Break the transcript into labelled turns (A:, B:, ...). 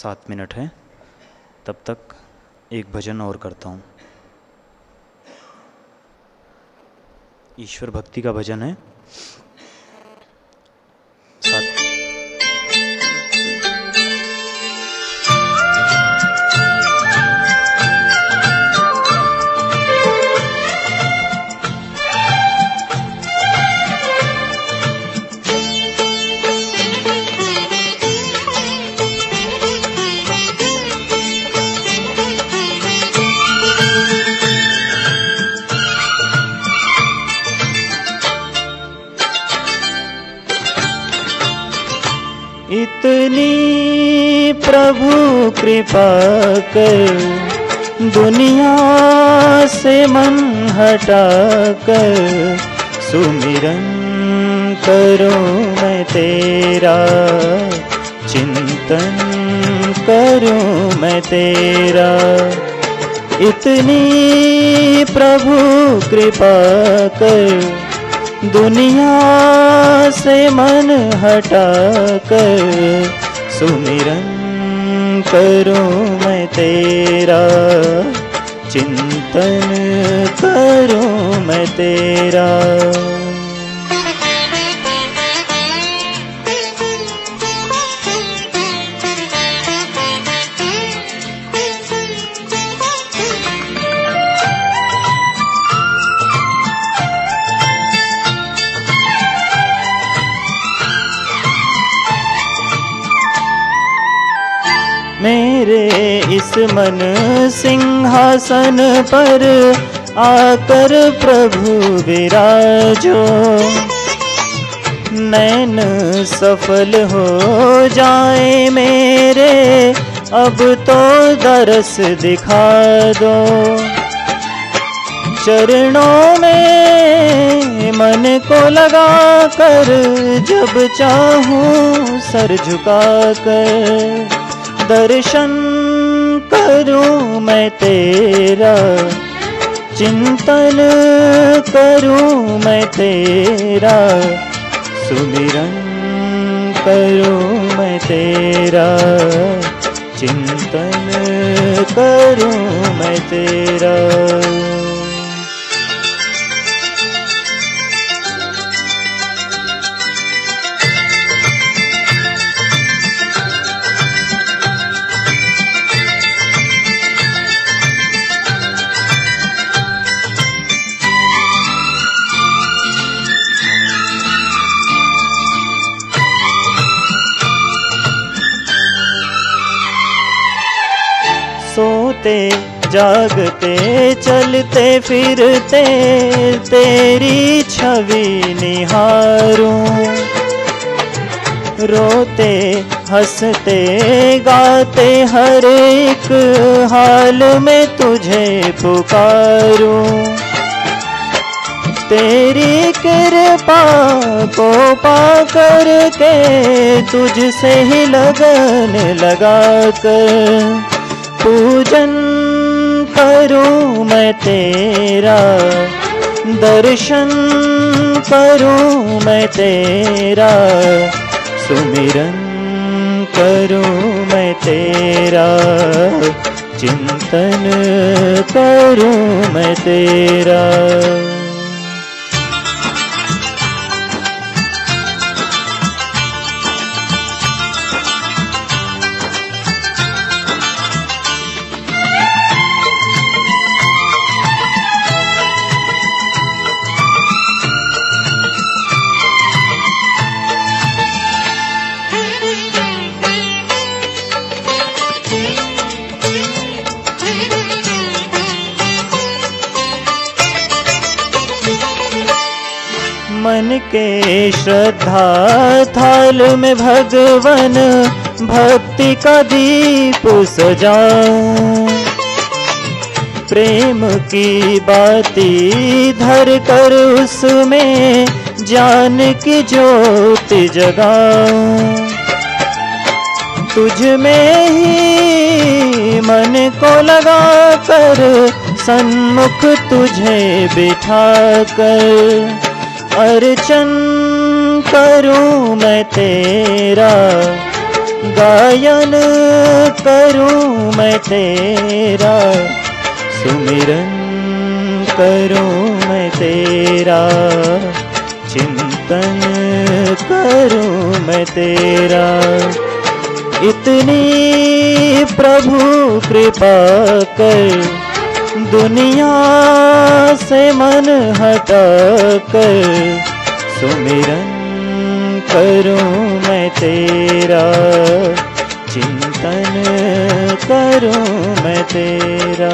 A: सात मिनट हैं। तब तक एक भजन और करता हूँ। ईश्वर भक्ति का भजन है। इतनी प्रभु कृपा कर दुनिया से मन हटा कर सुमिरन करो मैं तेरा, चिंतन करूँ मैं तेरा। इतनी प्रभु कृपा कर दुनिया से मन हटा कर सुमिरन करूँ मैं तेरा चिंतन करूँ मैं तेरा। मेरे इस मन सिंहासन पर आकर प्रभु विराजो। नैन सफल हो जाए मेरे, अब तो दरस दिखा दो। चरणों में मन को लगा कर जब चाहूँ सर झुका कर दर्शन करूँ मैं तेरा, चिंतन करूँ मैं तेरा, सुमिरन करूँ मैं तेरा, चिंतन करूँ मैं तेरा। सोते जागते, चलते फिरते, तेरी छवि निहारूं। रोते, हँसते, गाते हर एक हाल में तुझे पुकारूं। तेरी कृपा को पा करके तुझसे ही लगन लगा कर पूजन करूं मैं तेरा दर्शन करूं मैं तेरा सुमिरन करूं तेरा चिंतन करूं मैं तेरा मन के श्रद्धा, थाल में भगवन, भक्ति का दीप सजाऊं प्रेम की बाती धर कर उसमें जान की ज्योति जगाऊं तुझ में ही मन को लगा कर सन्मुख तुझे बिठा कर अर्चन करूँ मैं तेरा, गायन करूँ मैं तेरा, सुमिरन करूँ मैं तेरा, चिंतन करूँ मैं तेरा। इतनी प्रभु कृपा कर दुनिया से मन हटा कर सुमिरन करूँ मैं तेरा चिंतन करूँ मैं तेरा।